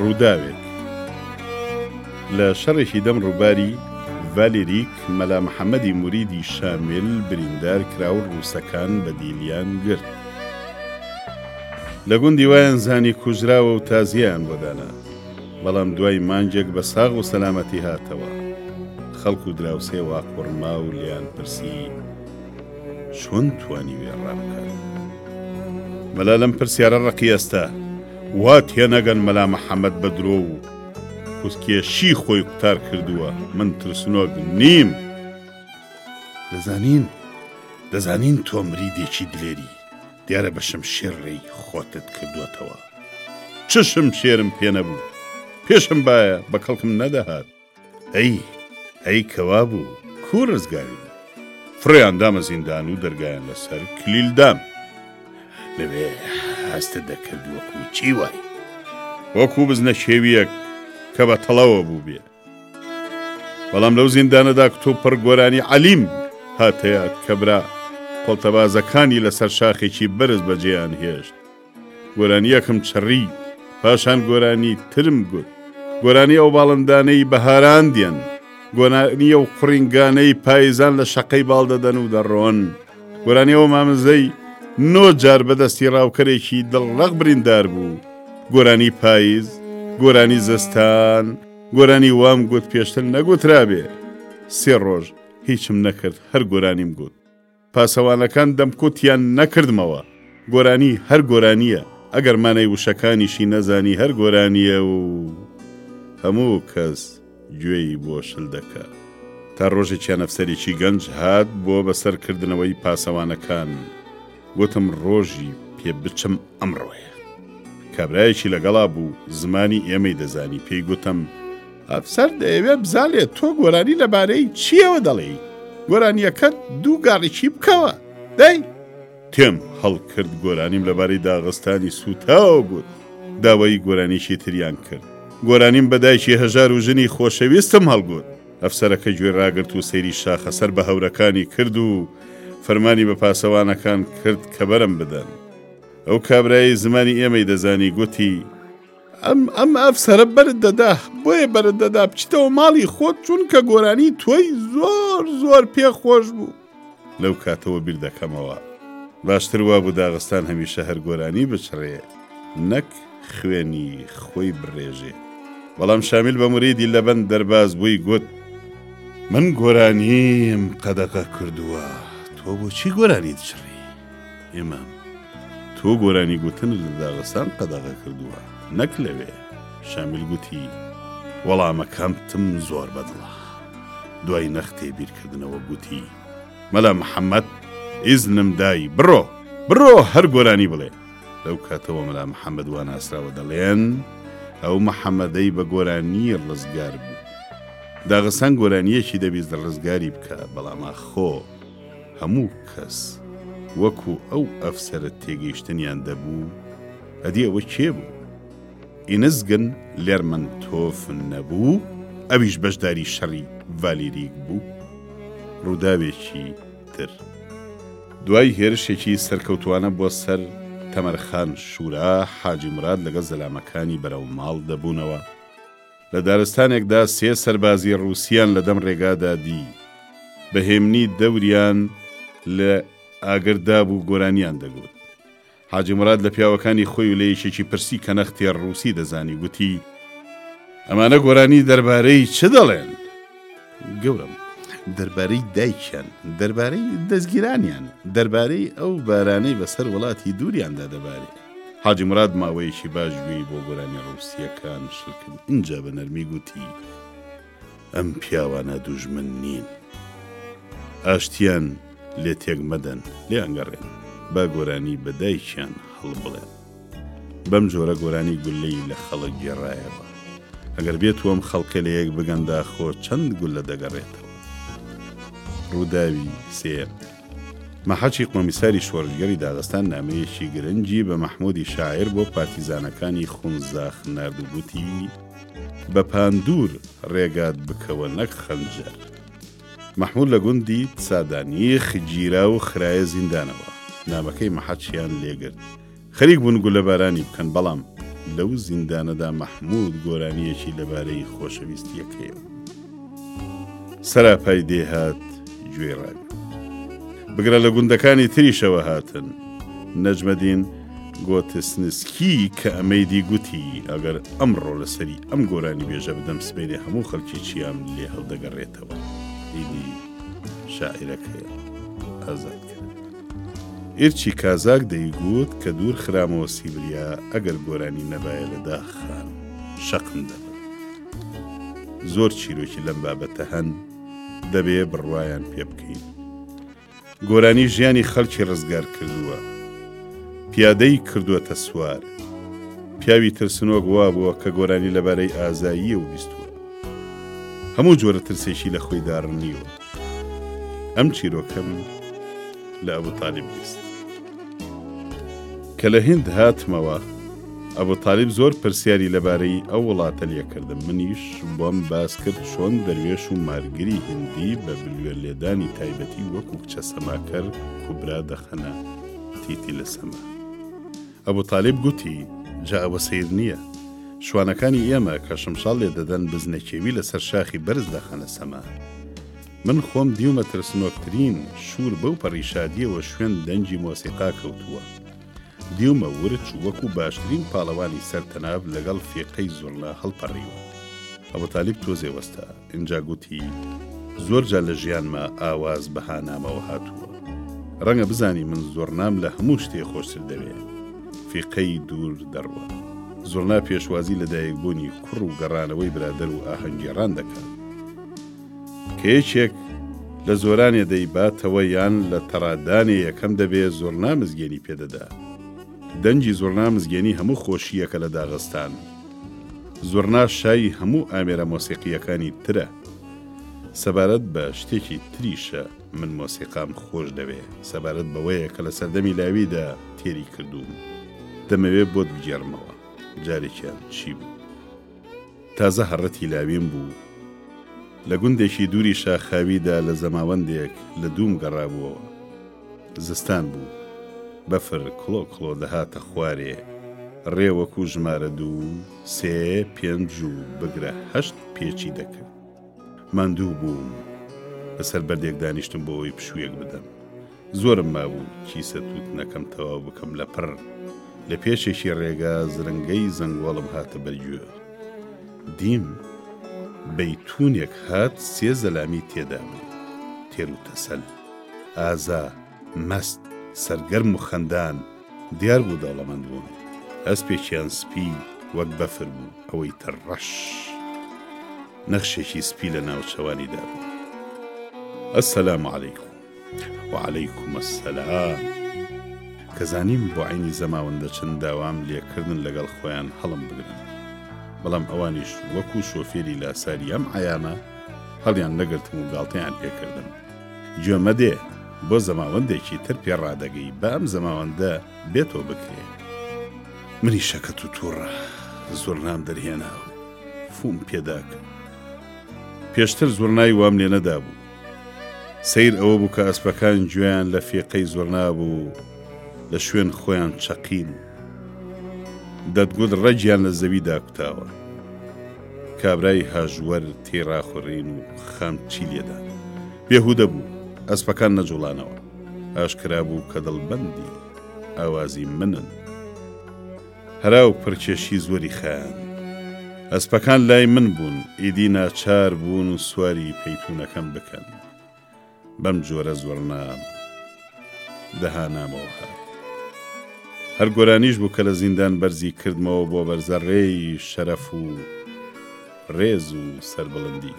ڕووداوێک لە شەڕێکی دەم ڕووباری ڤالیریک مەلا محەممەدی موریدی شامیل بریندار کراو ڕووسەکان بە دیلیان گرت. لە گوندی وایان زانی کوژراوە و تازیەیان بۆ دانا، بەڵام دوای مانگێک بە ساغ و سەلامەتی هاتەوە. خەڵک و دراوسێ وا قوڕما و لێیان پرسی، چۆن توانیویە ڕا بکات؟ مەلا لەم پرسیارە ڕقی ئەستا، وا تێنەگەن مەلا محەمەد بە درۆ و خودکێشی خۆی قوتار کردووە، من ترسنۆک نیم. دەزانین، دەزانین تۆ مریدێکی دلێری. دیارە بە شمشێر ڕێی خۆتت کردووەتەوە چ شمشێرم پێ نەبوو پێشم باە بە کەڵکم نەدەهات ئەی ئەی کەوا بوو کو ڕزگاری بوو فڕێیان دامە زیندان و دەرگایان لەسەر کلیلدام لەوێ هەستە دەکرد وەکو چی وای وەکو بزنە شێویەک کە بە تەڵەوە بوو بێت بەڵام لەو زیندانەدا کتۆ پڕ گۆرانی عەلیم هاتەیە کە برا قڵتەبازەکانی لەسەر شاخێکی بەرز بەجێیان هێشت گۆرانیەکم چڕی پاشان گۆرانی ترم گوت گۆرانی ئەو باڵندانەی بەهاراندێن گۆرانیە و قڕینگانەی پایزان لە شەقەی باڵ دەدەن و دەڕۆن گۆرانیەوە مامزەی نۆ جار بەدەستی ڕاوکەرێکی دڵڕەق بریندار بوو گۆرانی پاییز گۆرانی زستان گۆرانی وام گوت پێشتر نەگوترابێ سێ ڕۆژ هیچم نەکرد هەر گۆرانیم گوت پاسەوانەکان دەمکوتیان نەکردمەوە گۆرانی هەر گۆرانیە ئەگەر مانای وشەکانیشی نەزانی هەر گۆرانیە و هەموو کەس گوێی بۆ شل دەکا. تا ڕۆژێکیان ئەفسەرێکی گەنج هات بۆ بەسەر کردنەوەی پاسەوانەکان. گۆتم ڕۆژی پێ بچم ئەمڕۆیە. کابرایەکی لەگەڵا بوو زمانی ئێمەی دەزانی پێی گۆتم، ئەفسەر دەیەوێ بزانێ تۆ گۆرانی لەبارەی چییەوە دەڵێی؟ گۆرانییەکەت دوو گاڕیکی بکەوە. دەی. تێم هەڵکرد گۆرانیم لەبارەی داغستانی سووتاوە گوت، داوایی گۆرانییەکی تریان کرد. گۆرانیم بە دایکی هەژار و ژنی خۆشەویستم هەڵگوت. ئەفسەرەکە گوێی راگرت و سەیری شاخە سەر بە هەورەکانی کرد و فەرمانی بە پاسەوانەکان کرد کە بەرم بدەن. ئەو کابرایەی زمانی ئێمەی دەزانی گوتی. ئەم ئەم ئەفسەرە بەرت دەدا بۆیە بەرت دەدا بچیتەوە ماڵی خۆت چونکە گۆرانی تۆی زۆر زۆر پێ خۆش بوو لەو کاتەوە بیر دەکەمەوە باشتر وابوو داغستان هەمیشە هەر گۆرانی بچڕێ نەک خوێنی خۆی بڕێژێ بەڵام شامیل بە مریدی لەبەند دەرباز بووی گوت من گۆرانیم قەدەغە کردووە تۆ بۆچی گۆرانیت چڕی ئیمام، تۆ گۆرانی گوتنت لە داغستان قەدەغە کردووە نەک لەوێ. شامیل گوتی، وەڵامەکەمتم زۆر بەدڵە. دوای نەختێ بیرکردنەوە گوتی، مەلا محەمەد ئیزنم دای بڕۆ، بڕۆ هەر گۆرانی بڵێ. لەو کاتەوە مەلا محەمەد وا ناسراوە دەڵێن ئەو محەمەدەی بە گۆرانی ڕزگار بوو. داغستان گۆرانییەکی دەبیست ڕزگاری بکا، بەڵام ئاخۆ! هەموو کەس وەکو ئەو ئەفسەرە تێگەیشتنیان دەبوو ئەدی ئەوە کێ بوو؟ ئینزگن لێرمەنتۆف نەبوو؟ ئەویش بەشداری شەڕی ڤالیریک بوو؟ ڕووداوێکی تر. دوای هێرشێکی سەرکەوتوانە بۆ سەر تەمەرخان شورا، حاجی مراد لەگەڵ زەلامەکانی بەرەو ماڵ دەبوونەوە. لە دارستانێکدا سێ سەربازی ڕووسییان لە دەم ڕێگادا دی. بە هێمنی دەوریان لە ئاگر داب و گۆرانییان دەگوت. حاجی موراد لە پیاوەکانی خۆی و لە یەکێکی پرسی کە نەختێ ڕووسی دەزانی، گوتی، ئەمانە گۆرانی دەربارەی چ دەڵێن؟ گەورەم، دەربارەی دایکیان، دەربارەی دەزگیرانیان، دەربارەی ئەو بارانەی بەسەر وڵاتی دووریاندا دەبارێ. حاجی مراد ماوەیەکی باش گوێی بۆ گۆرانی ڕووسییەکان شل کرد، ئینجا بە نەرمی گوتی، ئەم پیاوانە دوژمن نین. ئاشتییان لێ تێک مەدەن، لێیانگەڕێن، با گۆرانی بە دایکیان هەڵبڵێن. بەم جۆرە گۆرانی گوللەی لە خەڵک گێڕایەوە. ئەگەر بێتو ئەم خەڵکە لە یەک بگەن داخۆ چەند گوللە دەگەڕێتەوە. ڕووداوی سێیەم. مەحەچی کۆمیساری شۆرشگێری داغستان نامەیەکی گرنگی بە مەحمودی شاعر بۆ پارتیزانەکانی خونزاخ نرد و گوتی بە پاندور ڕێگات بکەوە نەک خەنجەر. مەحمود لە گوندی سادانیخ گیرا و خراە زیندانەوە. نامەکەی مەحەچیان لێگرت. خەریک بوون گولەبارانی بکەن، بەڵام لەو زیندانەدا مەحمود گۆرانییەکی لەبارەی خۆشەویستییەکەیەوە سەراپای دێهات گوێی ڕابی. بگرە لە گوندەکانی تریشەوە هاتن. نەجمەدین گۆتسنسکی کە ئەمەیدی گوتی ئەگەر ئەمڕۆ لەسەری ئەم گۆرانی بێژە بدەم سبەینێ هەموو خەلکی چیام لێ هەڵدەگەڕێتەوە. ئیدی شاعیرەکەیە ئازاد کرد. ئیرچی کازاک دەیگووت کە دوور خرامەوە سیبریا ئەگەر گۆرانی نەبایە لە داخ خان شەقم دەبم. زۆر چیرۆکی لەم بابەتە هەن دەبێ بڕوایان پێ بکەین. گۆرانی ژیانی خەلکی ڕزگار کردووە. پیادەی کردووەتە سوار. پیاوی ترسنۆک وا بووە کە گۆرانی لەبارەی ئازاییە و بیستووە. هەموو جۆرە ترسێکی لە خۆی داڕنیوە. ئەم چیرۆکەم لە ئەبوو تالیب بیست کە لە هند هاتمەوە ئەبوو تالیب زۆر پرسیاری لەبارەی ئەو وڵاتە لێکردم منیش بۆم باس کرد چۆن دەروێش و مارگری هندی بە بلوێ لێدانی تایبەتی وەکو کچە سەماکەر کوبرا دەخەنە تیتی لە سەما. ئەبو تالیب گوتی، جا ئەوە سەیر نییە. شوانەکانی ئێمە کە شمشاڵ لێ دەدەن بزنە کێوی لە سەر شاخی بەرز دەخەنە سەما. من خۆم دیومە ترسنۆکترین شوور بەو پەڕی شادییەوە شوێن دەنگی مۆسیقا کەوتووە. دیومە ورچ وەکوو باشترین پاڵەوانی سەر تەناب لەگەڵ فیقەی زوڕنا هەڵپەڕیوە. ئەبو تالیب تۆزێ وەستا. ئینجا گوتی، زۆر جار لە ژیانما ئاواز بە هانامەوە هاتووە. ڕەنگە بزانی من زوڕنام لە هەموو شتێ خۆشتر دەوێ. فیقەی دوور دەڕوا. زوڕنا پێشوازی لە دایکبوونی کوڕ و گەڕانەوەی برادەر و ئاهەنگگێڕان دەکات. کە یەکێک لە زۆرانێ دەیباتەوە یان لە تەڕادانێ یەکەم دەبێ، زوڕنا مزگێنی پێ دەدا. دەنگی زوڕنا مزگێنی هەموو خۆشییەکە لە داغستان. زوڕنا شای هەموو ئامێرە مۆسیقییەکانی ترە. سەبارەت بە شتێکی تریشە من مۆسیقام خۆش دەوێ، سەبارەت بەوەیە کە لە سەردەمی لاویدا تێری کردووم. دەمەوێ بۆت بگێڕمەوە جارێکیان چی بوو. تازە هەڕەتی لاویم بوو. لە گوندێکی دووری شاخاویدا لە زەماوەندێک لە دووم گەڕابووەوە. زستان بوو. بەفر کڵۆ کڵۆ دەهاتە خوارێ. ڕێ وەکوو ژمارە دوو، سێ، پێنج و بگرە هەشت پێچی دەکرد. ماندوو بووم. لەسەر بەردێک دانیشتم بۆ ئەوەی پشوویەک بدەم. زۆرم مابوو کیسە تووتنەکەم تەواو بکەم. لەپڕ لە پێچێکی ڕێگا زرنگەی زەنگۆڵم هاتە بەر گوێ. دیم بەیتوونێک هات سێ زەلامی تێدا بوو. تێر و تەسەل. ئازا، مەست، سەرگەرم و خەندان، دیار بوو دەوڵەمەند بوون. ئەسپێکیان سپی وەک بەفر بوو، ئەوەی تر ڕەش. نەخشێکی سپی لە ناوچەوانی دا بوو. السلام علیکم. وعلیکم السلام. کە زانیم بۆعەینی زەماون دەچن، داوام لێ کردن لەگەڵ خۆیان هەڵم بگرن. بەڵام ئەوانیش وەکوو شۆفێری لاساری ئەم عەیامە، هەڵیان نەگرتم و گاڵتەیان پێ کردم. گوێ مەدێ بۆ زەماوەندێکی تر پێ ڕادەگەی با ئەم زەماوەندە بێتۆ بکرێ. منی شەکەت و تووڕ زۆرنام دەرهێنا و فوم پێداکرد. پێشتر زۆرنای وام لێ نەدابوو. سەیر ئەوە بوو کە ئەسپەکان گوێیان لە فێقەی زۆرنا بوو لە شوێن خۆیان چەقین و دەتگوت ڕەگیان لە زەوی داکوتاوە. کابرای هاژوەر تێی ڕاخورین و خەم چی لێدات. بێهودە بوو. ئەسپەکان نەجوڵانەوە. ئاشکرا بوو کە دڵبەندی ئاوازی منن. هەراو پڕکێشی زۆری خایاند. ئەسپەکان لای من بوون، ئیدی ناچار بوون سواری پەیتوونەکەم بکەن. بەم جۆرە زوڕنا دەها نامەوە هات. هەر گۆرانیش بوو کە لە زیندان بەرزی کردمەوە بۆ بەرزە ڕێی شەرەف و ڕێز و سەربڵندی.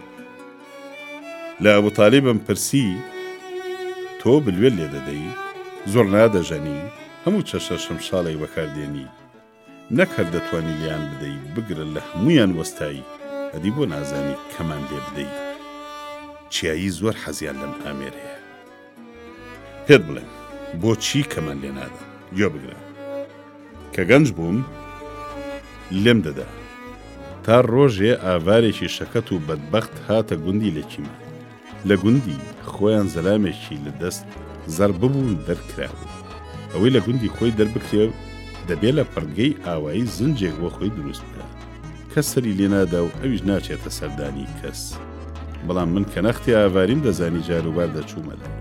لە ئەبوتالیبم پرسی، تۆ بلوێر لێ دەدەی؟ زوڕنا دەژەنی؟ هەموو چەشنە شمشاڵێک بەکاردێنی؟ نەک هەر دەتوانی لێیان بدەی بگرە لە هەموویان وەستایی ئەدی بۆ نازانی کەمان لێ بدەی چیایی زۆر حەزیان لەم ئامێر هەیە پێت بڵێم بۆچی کەمان لێ نادەم گوێ بگرە کە گەنج بووم لێم دەدا تا ڕۆژێ ئاوارێکی شەکەت و بەدبەخت هاتە گوندی لەکیمان لە گوندی خۆیان زەلامێکی لە دەست زەڕ ببوون دەرکرابوو. ئەوەی لە گوندی خۆی دەربکرێ و دەبێ لە پڕگەی ئاوایی زنجێک بۆ خۆی دروست بکا. کەس سەری لێ نادا و ئەویش ناچێتە سەردانی کەس. بەڵام من کە نەختی ئاڤاریم دەزانی جاروبار دەچوومە لای.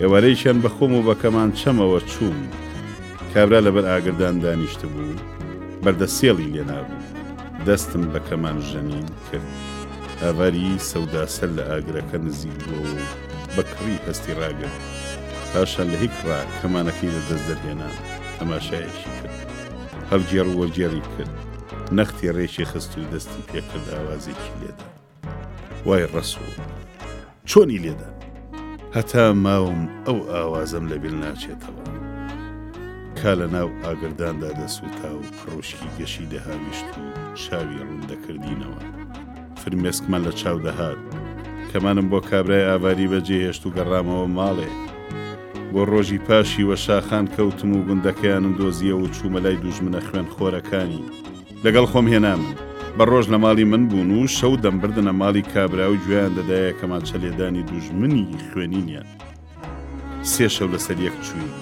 ئێوارەیەکیان بە خۆم و بە کەمانچەمەوە چووم. کابرا لە بەر ئاگردان دانیشتبوو. بەردە سێڵی لێ نابوو. دەستم بە کەمان ژەنی. کرد. ئاڤاری سەودا سەر لە ئاگرەکە نزیک بووەوە و بە کڕی هەستی ڕاگرت. پاشان لە هیک ڕا کەمانەکەی لە دەست دەرهێنا. تەماشایەکی کرد. هەڵگێڕ و وەرگێڕی کرد. نەختی ڕێکی خست و دەستی پێکرد ئاوازێکی لێدا. وای ڕەسووڵ! چۆنی لێدا هەتا ماوم ئەو ئاوازەم لەبیر ناچێتەوە کا لە ناو ئاگرداندا دەسووتا و ڕۆشکی گەشی دەهاویشت و چاوی ڕوون دەکردینەوە فرمێسکمان لە چاو دەهات کەمانم بۆ کابرای ئاواری بەجێ هێشت و گەڕامەوە ماڵێ بۆ ڕۆژی پاشی وە شاخان کەوتم و گوندەکەیانم دۆزیەوە و چوومە لای دوژمنە خوێن خۆرەکانی لەگەڵ خۆم هێنامن. بە ڕۆژ لە ماڵی من بوون و شەو دەمبردنە ماڵی کابرا و گوێیان دەدایە کەمانچە لێدانی دوژمنی خوێنینیان. سێ شەو لەسەر یەک چووین.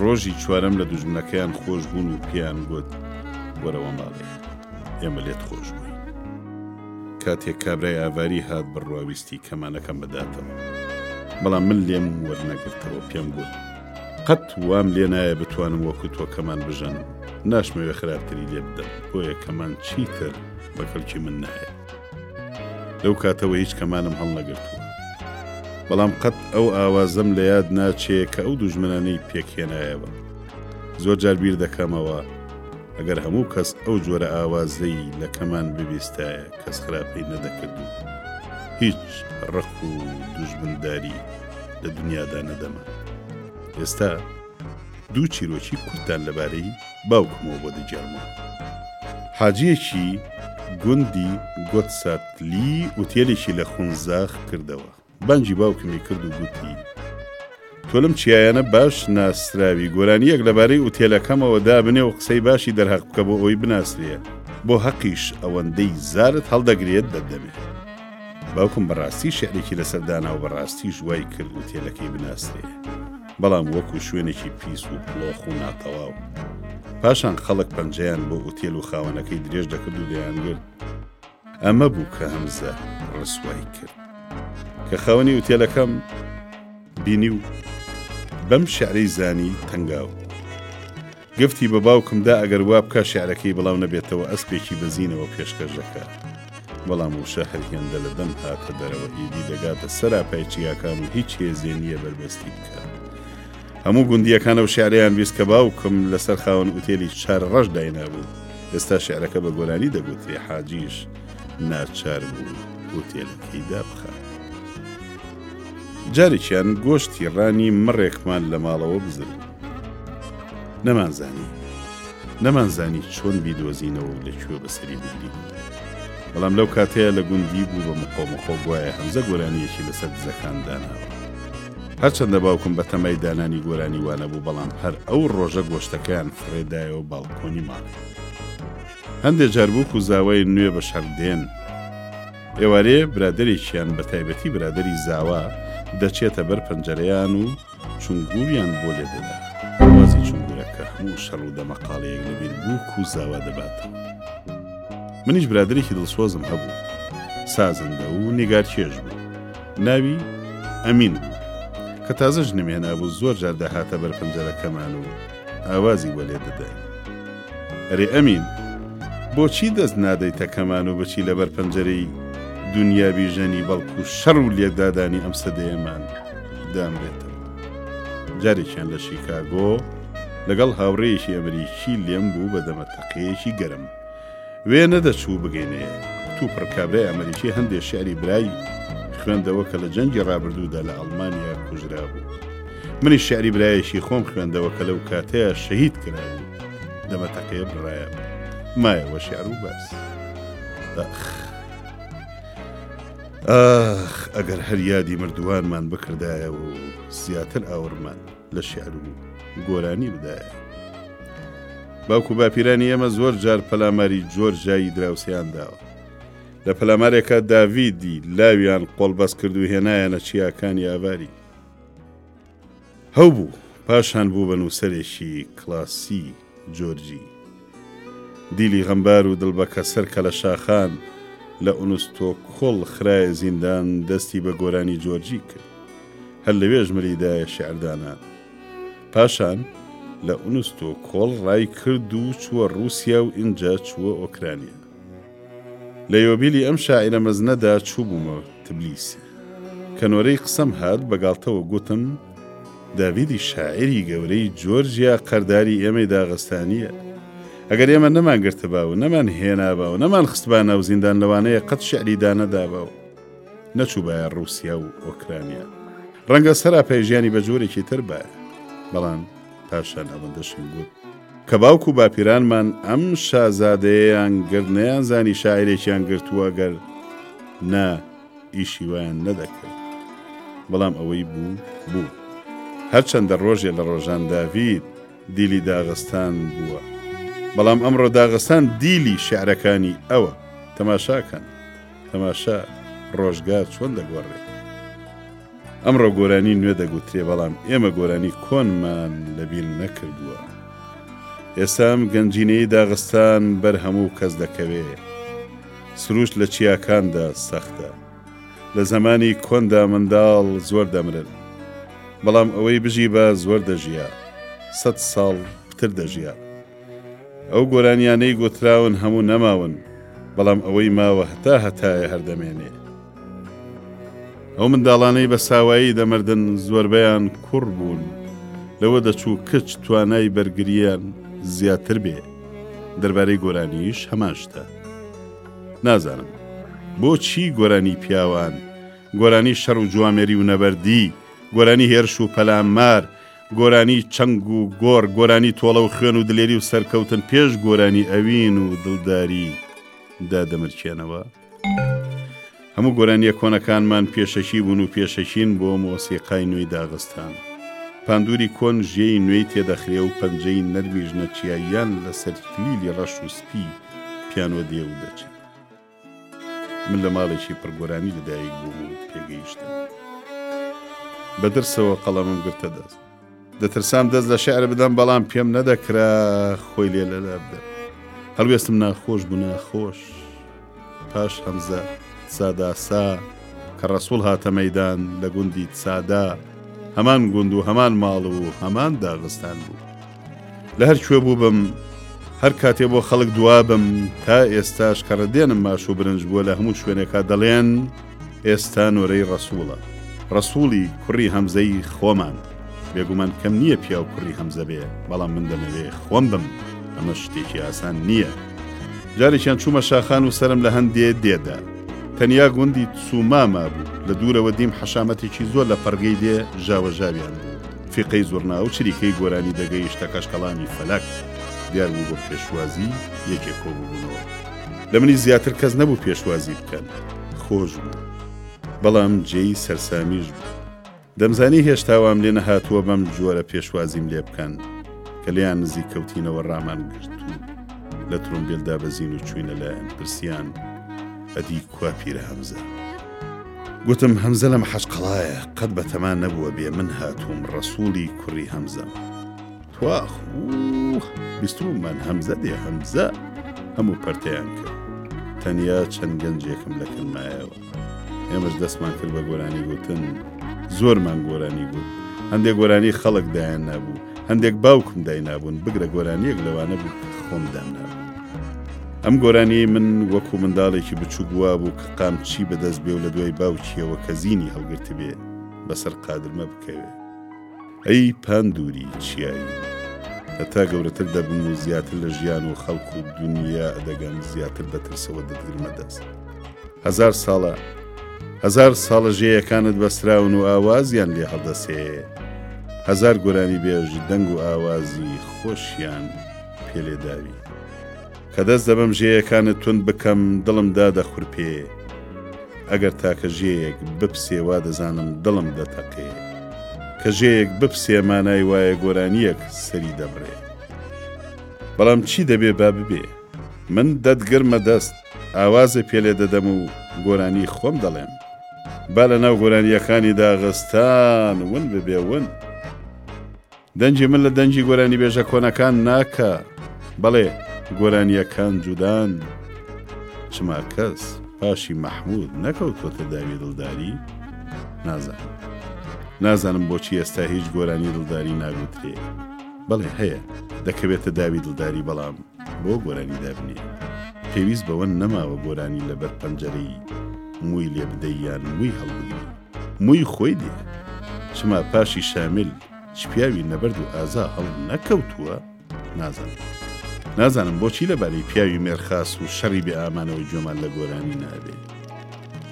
ڕۆژی چوارەم لە دوژمنەکەیان خۆش بوون و پێیان گوت وەرەوە ماڵێ. ئێمە لێت خۆش بووین. کاتێک کابرای ئاواری هات بڕوا ویستی کەمانەکەم بداتەوە. بەڵام من لێم وەرنەگرتەوە پێم گوت قەت وام لێ نایە بتوانم وەکو تۆ کەمان بژەن ناشمەوێ خراپتری لێ بدەم بۆیە کەمان چیتر بە کەڵکی من نایە لەو کاتەوە هیچ کەمانم هەڵنەگرتووە بەڵام قەت ئەو ئاوازەم لە یاد ناچێ کە ئەو دوژمنانەی پێکهێنایەوە زۆر جار بیر دەکەمەوە ئەگەر هەموو کەس ئەو جۆرە ئاوازەی لە کەمان ببیستایە کەس خراپی نەدەکردو هیچ ڕق و دوژمنداری لە دنیادا نەدەما ئێستا دوو چیرۆکی کورتان لەبارەی باوکمەوە بۆ دەگیانەوە حاجیەکی گوندی گۆتساتلی وتێلێکی لە خونزاخ کردەوە بانجی باوکمی کرد و گوتی تۆ لەم چیایەنە باش ناسراوی گۆرانیەک لەبارەی ئوتێلەکەمەوە دابنێ و قسەی باشی دەرهەق بکە بۆ ئەوی بناسرێت بۆ هەقیش ئەوەندەی زارت هەڵدەگرێت دەدەمێت باوکم بەڕاستی شعرێکی لەسەر دانا و بەڕاستیش وای کرد ئوتێلەکەی بناسرێ بەڵام وەکو شوێنێکی پیس و پڵۆخ و ناتەواو پاشان خەڵک پەنجەیان بۆ ئوتێل و خاوەنەکەی درێژ دەکرد و دەیانگرت ئەمە بوو کە هەمزە ڕسوای کرد کە خاوەنی ئوتێلەکەم بینی و بەم شعرەی زانی تەنگاو گفتی بە باوکم دا ئەگەر وا بکا شعرەکەی بڵاو نەبێتەوە ئەسپێکی بەزینەوە پێشکەش دەکا. بەڵام وشە هەر هێندە لە دەم هاتە دەرەوە ئیدی دەگاتە سەراپای چیاکان و هیچ هێزێ نییە بەربەستی بکا. هەموو گوندییەکان ئەو شعرەیان بیست کە باوکم لەسەر خاوەن ئوتێلی چار ڕەش داینابوو. ئێستا شعرەکە بە گۆرانی دەگوترێ حاجیش ناچار بوو ئوتێلەکەی دابخا. جارێکیان گۆشتی ڕانی مڕێکمان لە ماڵەوە بزر بوو. نەمانزانی نەمانزانی چۆن بیدۆزینەوە و لەکوێ بەسەری بگرین بەڵام لەو کاتەیە لە گوندی بوو بە مقۆمەخۆ گوایە هەمزە گۆرانیەکی لەسەر دزەکان داناوە هەرچەندە باوکم بە تەمای دانانی گۆرانی وانە بوو بەڵام هەر ئەو ڕۆژە گۆشتەکەیان فڕێدایەوە باڵکۆنی ماڵ هەندێک جاربووک و زاوای نوێ بە شەردێن ئێوارێ برادێکیان بە تایبەتی برادری زاوا دەچێتە بەر پەنجەرەیان و چونگوریان بۆ لێدەدا. ئاوازی چونگورە کە هەموو شەڕ و دەمەقاڵێیەک لە بیر بووک و زاوا دەباتەوە. منیش برادەرێکی دڵسۆزم هەبوو. سازندە و نیگارکێش بوو. ناوی، ئەمین، بوو. کە تازە ژنم هێنابوو زۆر جار دەهاتە بەر پەنجەرەکەمان و، ئاوازی بۆ لێ دەداین. ئەرێ ئەمین، بۆچی دەست نادەیتە کەمان و بچی لەبەر پەنجەرەی دونیا بیژەنی بەڵکو شەڕ و لێکدادانی ئەم سەدەیەمان دانرێتەوە. جارێکیان لە شیکاگۆ لەگەڵ هاوڕێیەکی ئەمریکی لێم بوو بە دەمەتەقێیەکی گەرم. وێ نەدەچوو بگەینێ تووپڕ کابرای ئەمریکی هەندێ شعری برای خوێندەوە کە لە جەنگی ڕابردوودا لە ئەڵمانیا کوژرا بوو منی شعری برایەکی خۆم خوێندەوە کە لەو کاتەیە شەهید کرا بوو دەمەتەقەیە بڕایە مایەوە شعر و بەس ئەخ ئەخ ئەگەر هەر یادی مردووانمان بکردایە و زیاتر ئاورمان لە شعر و گۆرانی بدایە. باوک و باپیرانی ئێمە زۆر جار پەلاماری جۆرجایی دراوسێیان داوە. لە پەلامارێکە داڤیدی لاویان قۆڵبەست کرد و هێنایەنە چیاکانی ئاواری. هەوبوو پاشان بوو بە نووسەرێکی کلاسی. جۆرجی دیلی غەمبار و دڵبەکەسەر کەلەشاخان لە ئونستۆکهۆڵ خرایە زیندان دەستی بە گۆرانی جۆرجی کرد هەر لەوێش ملی دایە شیعردانان پاشان لە ئونستۆکهۆڵ ڕای کرد و چووە ڕووسیا و ئینجا چووە ئۆکرانیا. لە یۆبیلی ئەم شاعیرە مەزنەدا چووبوومە تبلیسی. کە نۆرەی قسەم هات بە گاڵتەوە گوتم، داڤیدی شاعیری گەورەی جۆرجیا قەرداری ئێمەی داغستانییە. ئەگەر ئێمە نەمانگرتبا و نەمان هێنابا و نەمان خستبا ناو زیندان لەوانەیە قەت شیعری دانەدابا و نەچووبایە ڕووسیا و ئۆکرانیا. ڕەنگە سەراپای ژیانی بە جۆرێکی تر بایە. بەڵام پاشان ئەوەندەشم گوت. کە باوک و باپیرانمان ئەم شازادەیەیان گرت نەیانزانی شاعیرێکیان گرتووە گەر نا ئیشی وایان نەدەکرد بەڵام ئەوەی بوو بوو هەرچەندە ڕۆژێ لە ڕۆژان داڤید دیلی داغستان بووە بەڵام ئەمڕۆ داغستان دیلی شعرەکانی ئەوە تەماشاکەن تەماشا ڕۆژگار چۆن دەگۆڕێ ئەمڕۆ گۆرانی نوێ دەگوترێ بەڵام ئێمە گۆرانی کۆنمان لەبییر نەکردووە ئێسام گەنجینەی داغستان بەر هەموو کەس دەکەوێ سروش لە چیاکاندا سەختە لە زمانی کۆندا منداڵ زۆر دەمرن بەڵام ئەوەی بژی بە زۆر دەژیا سە ساڵ پتر دەژیا ئەو گۆرانیانەی گۆتراون هەموو نەماون بەڵام ئەوەی ماوە هەتا هەتایە هەر دەمێنێ. ئەو منداڵانەی بە ساوایی دەمردن زۆربەیان کوڕ بوون لەوە دەچوو کچ توانای بەرگریان زیاتر بێ دەربارەی گۆرانیش هەمان شتە نازانم بۆچی گۆرانی پیاوان گۆرانی شەڕ و جوامێری و نەبەردی گۆرانی هێرش و پەلامار گۆرانی چەنگ و گۆڕ گۆرانی تۆڵە و خوێن و دلێری و سەرکەوتن پێش گۆرانی ئەوین و دڵداری دادەمرکێنەوە. هەموو گۆرانیە کۆنەکانمان پێشەکی بوون و پێشەکین بۆ مۆسیقای نوێی داغستان. پاندوری کۆن ژێی نوێی تێدەخرێ و پەنجەی نەرمی ژنە چیاییان لەسەر کلیلی ڕەش و سپی پیانۆ دێ و دەچێ. من لە ماڵێکی پڕ گۆرانی لە دایک بووم و پێگەیشتم بە درسەوە قەڵەمم گرتە دەست دەترسام دەست لە شعر بدەم بەڵام پێم نەدەکرا خۆی لێ لە لابدەم هەڵوێستم ناخۆش بوو ناخۆش پاش هەمزە ساداسا کە ڕسوول هاتە مەدان لە گوندی سادا هەمان گوند و هەمان ماڵ و هەمان داغستان بوو لە هەر کوێ بوو بم هەر کاتێ بۆ خەڵک دوابم تا ئێستاش کە ڕدێنم ماش و برنج بووە لە هەموو شوێنێکا دەڵێن ئێستا نۆرەی ڕسووڵە ڕسووڵی کوڕی هەمزەی خۆمان بێگومان کەم نییە پیاو کوڕی هەمزە بێ بەڵام من دەمەوێ خۆم بم ئەمە شتێکی ئاسان نییە جارێکیان چوومە شاخان و سرم لە هەندێ دێدا تەنیا گوندی سوماما بوو لە دوورەوە دیم حەشامەتێکی زۆر لە پەڕگەی دێ ژاوەژاویان بوو فیقەی زوڕنا و چریکەی گۆرانی دەگەیشتە کەشکەڵانی فەلەک، دیار بوو بۆ پێشوازی یەکێک کۆ ببوونەوە. لە منیش زیاتر کەس نەبوو پێشوازی بکەن. خۆش بوو. بەڵام جێی سەرسامیش بوو. دەمزانی هێشتا وام لێ نەهاتووە بەم جۆرە پێشوازیم لێ بکەن. کە لێیان نزیک کەوتینەوە ڕامان گرت و لە ترۆمبیل دابەزین و چووینە لایان. پرسیان، ئەدی کوا پیرە هەمزە؟ گوتم هەمزە لە مەحەجقەڵایە قەت بە تەما نەبووە بێ من هاتووم ڕەسووڵی کوڕی هەمزەم تواخ بیستوم من هەمزە دێ هەمزە هەموو پەرتیان کرد تەنیا چەند گەنجێکم لە کەنمایەوە ئێمەش دەستمان کرد بە گۆرانی گوتن زۆرمان گۆرانی گوت هەندێک گۆرانی خەڵک دایان نابوو هەندێک باوکم داینابوون بگرە گۆرانیەک لەوانە بوو خۆم دانا ئەم گۆرانیەی من وەکو منداڵێکی بچووک وابوو کە قامچی بەدەست بێ و لە دوای باوکیەوە کە زینی هەڵگرت بێ بەسەر قادرمە بکەوێ ئەی پاندوری چیایی هەتا گەورەتر دەبم و زیاتر لە ژیان و خەڵک و دنیا دەگەم زیاتر بەترسەوە دەتگرمە دەست هزار ساڵە هزار ساڵە ژێیەکانت بەستراون و ئاوازیان لێ هەڵدەسێ هزار گۆرانی بێژ دەنگ و ئاوازی خۆشیان پێلێداوی کە دەست دەبم ژێیەکانت تون بکەم دڵم دادە خورپێ ئەگەر تاکە ژێیەک بپسێوا دەزانم دڵم دەتەقێ کە ژێیەک بپسێ مانای وایە گۆرانیەک سەری دەبرێ بەڵام چی دەبێ با ببێ من دەتگرمە دەست ئاوازە پێلێ دەدەم و گۆرانی خۆم دەڵێم با لە ناو گۆرانیەکانی داغستان ون ببێ ون. دەنگی من لە دەنگی گۆرانیبێژە کۆنەکان ناکا بەڵێ گۆرانییەکان جودان چما کەس پاشی مەحمود نەکەوتۆتە داوی دڵداری؟ نازانم نازانم بۆچی ئێستا هیچ گۆرانی دڵداری ناگوترێ بەڵێ هەیە دەکەوێتە داوی دڵداری بەڵام بۆ گۆرانی دابنێ پێویست بەوە نەماوە گۆرانی لەبەر پەنجەرەی مووی لێ بدەیان مووی هەڵبگری مووی خۆی دێ چما پاشی شامیل چ پیاوی نەبەرد و ئازا هەڵ نەکەوتووە نازانم. نازانم بۆچی لەبارەی پیاوی مێرخاس و شەڕی بێ ئامانەوە گوێمان لە گۆرانی نابێ؟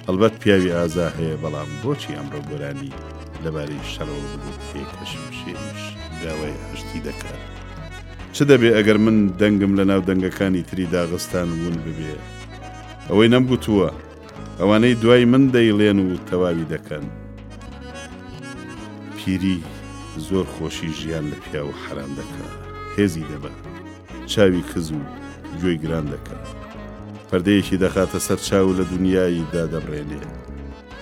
ئەڵبەت پیاوی ئازا هەیە بەڵام بۆچی ئەمڕۆ گۆرانی لەبارەی شەڕەوە بگۆت کێ کە شمشێریش داوای ئاشتی دەکات؟ چ دەبێ ئەگەر من دەنگم لەناو دەنگەکانی تری داغستان وون ببێ؟ ئەوەی نەمگوتووە. ئەوانەی دوای من دەیڵێن و تەواوی دەکەن پیری زۆر خۆشی ژیان لە پیا و حەرام دەکا هێزی دەبە چاوی کز و گوێی گران دەکە پەردەیەکی دەخاتە سەر چاو لە دنیایی دادەبڕێنێ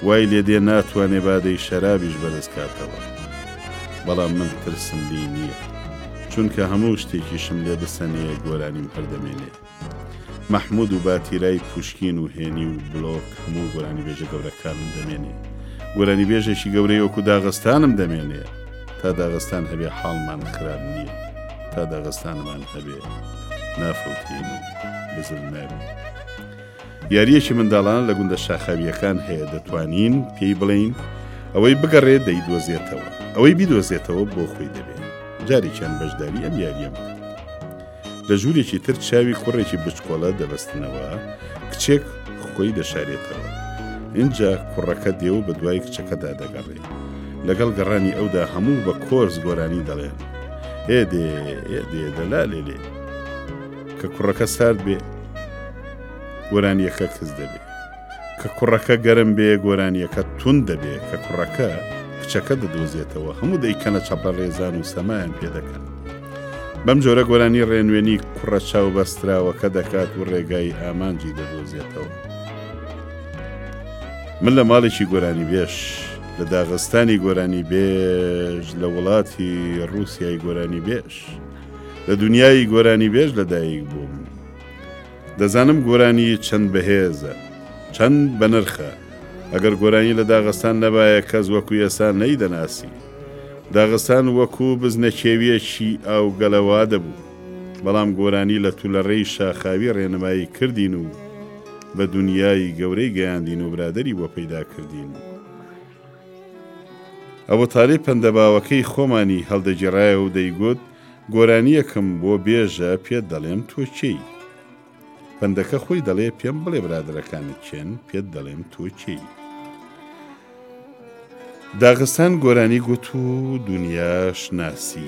وای لێ دێ ناتوانێ بادەی شەرابیش بەرز کاتەوە بەڵام من ترسم لی نییە چونکە هەموو شتێکیشم لێ بسەنێ گۆرانیم هەردەمێنێ مەحمود و باتیرای پوشکین و هێنی و بلۆک هەموو گۆرانیبێژە گەورەکانم دەمێنێ گۆرانیبێژێکی گەورەی وەکو داغستانم دەمێنێ تا داغستان هەبێ حاڵمان خراپ نییە تا داغستانمان هەبێ نافەوتین و بزر نابین یاریەکی منداڵان لە گوندە شاخاویەکان هەیە دەتوانین پێی بڵین ئەوەی بگەڕێ دەیدۆزێتەوە ئەوەی بیدۆزێتەوە بۆ خۆی دەبێت جارێکیان بەشداری ئەم یاریەم لە ژوورێکی تر چاوی کوڕێکی بچکۆڵە دەبەستنەوە، کچێک خۆی دەشارێتەوە. ئینجا کوڕەکە دێ و بەدوای کچەکەدا دەگەڕێ. لەگەڵ گەڕانی ئەودا هەموو بە کۆرس گۆرانی دەڵێن، ئێ دێ، ئێ دێ دە لا لێ لێ. کە کوڕەکە سارد بێ، گۆرانییەکە کز دەبێ. کە کوڕەکە گەرم بێ گۆرانیەکە تون دەبێ کە کوڕەکە کچەکە دەدۆزێتەوە هەموو دەیکەنە چەپە ڕێزان و سەمایان پێ دەکەن بەم جۆرە گۆرانی ڕێنوێنی کوڕە چاو بەستراوەکە دەکات و ڕێگای ئامانجی دەدۆزێتەوە من لە ماڵێکی گۆرانی بێش لە داغستانی گۆرانی بێژ لە وڵاتی ڕوسیای گۆرانی بێش لە دنیای گۆرانی بێژ لەدایک بووم دەزانم گۆرانی چەند بەهێزە چەند بەنرخە ئەگەر گۆرانی لە داغستان نەبایە کەس وەکو ئێسا نەیدەناسی داغستان وەکو بزنە کێویەکی ئاو گەلە وا دەبوو بەڵام گۆرانی لە تولەڕێی شاخاوی ڕێنمایی کردین و بە دونیای گەورەی گەیاندین و برادەری بۆ پەیدا کردین. ئەبوتالیب پەندە باوەکەی خۆمانی هەڵدەگێڕایەوە و دەیگوت گۆرانیەکم بۆ بێژە پێت دەڵێم تۆ کێی؟ پەندەکە خۆی دەڵێ پێم بڵێ برادەرەکانت کێن پێت دەڵێم تۆ کێی؟ داغستان گۆرانی گوت و دنیاش ناسی.